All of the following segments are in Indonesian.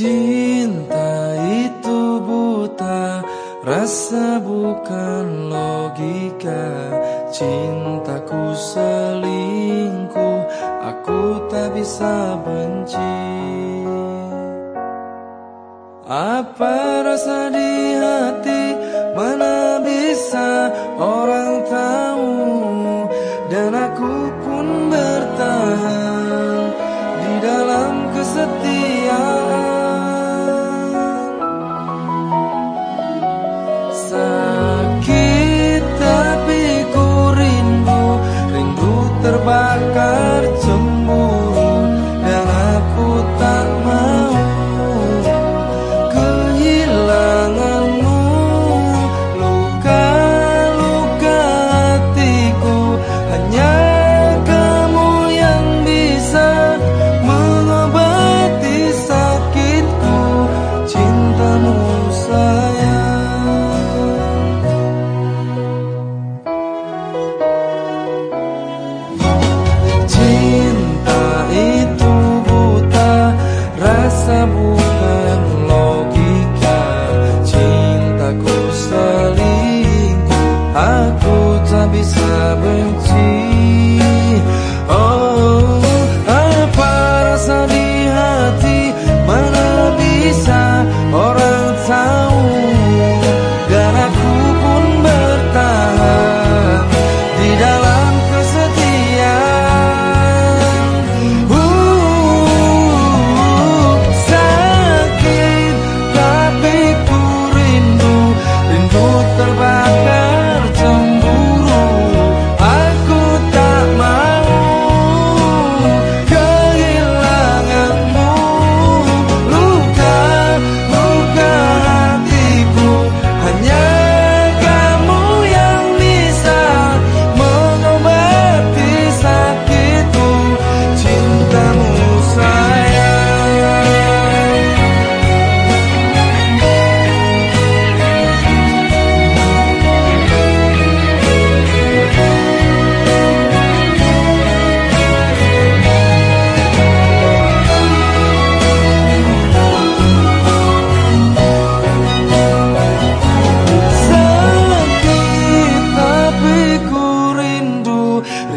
Cinta itu buta Rasa bukan logika. Cintaku selingkuh Aku tak bisa benci. Apa rasa di hati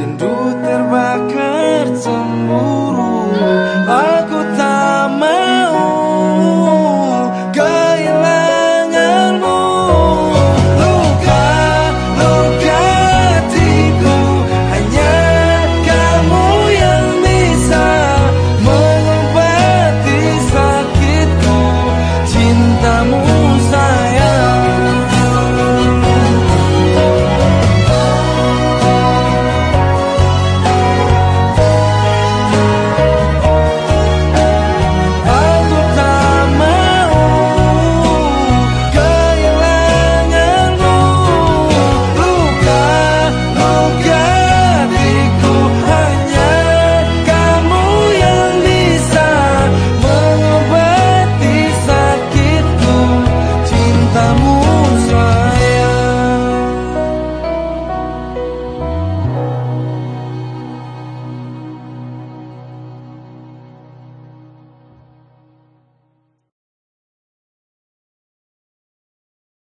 rindu terbakar cemburu